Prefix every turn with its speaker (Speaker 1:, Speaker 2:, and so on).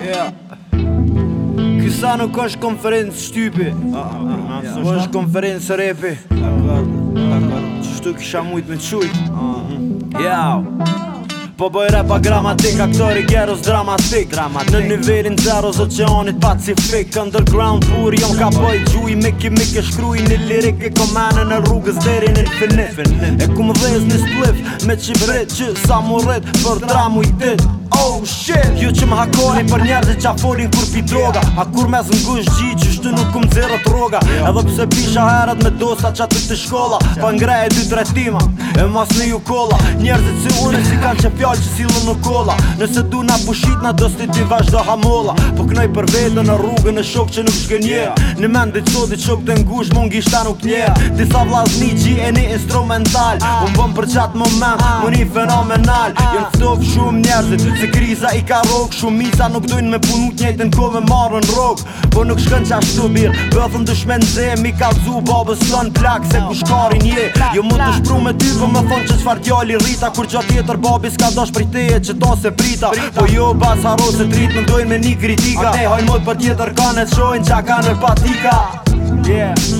Speaker 1: Hey, Kësa nuk është konferencë shtypi. Ah, ah, ah, nuk është konferencë repi. Qështu kësha mujtë me të shujtë. Yeah. Po bëj rap pa gramatik, aktori gjeros dramatik Në nivelin zero z oceanit pacifik Underground pur jom ka bëj gjuj Me kimik e shkruj në lirik e komane në rrugës deri në infinit E ku më dhez një spliff me qibrit Që sa më rrit për dramu i dit oh shit Ju që më hakoni për njerë dhe qa folin kur pi droga A kur me zëngush gji që shtu nuk këmë zero droga Edhe pse pisha herët me dosa qa të të shkolla Pa ngrej e dy tretima e mas në ju kolla Njerëzit si une si kanë që fjallë që silu në kolla Nëse du na pushit na do s'ti ti vazhdo hamolla Po kënoj për vete në rrugën në shok që nuk shkën Në mend dhe qo dhe qok të ngush mund gishta nuk një Disa vlasni gji e një instrumental ah. Unë bëm për qatë moment, ah. fenomenal ah se kriza i ka rogë Shumica nuk dojnë me punut njëjtë në me marën rogë Po nuk shkën që ashtu mirë Bëthën dëshmen zemë i ka dzu babës në plak Se ku shkarin je Jo mund të shpru me ty po më thonë që qfar djali rita Kur gjatë tjetër babi s'ka dosh për teje që ta se prita Po jo bas haro se tritë nuk dojnë me një kritika A te hajnë për tjetër kanë e të shojnë a kanë e patika Yeah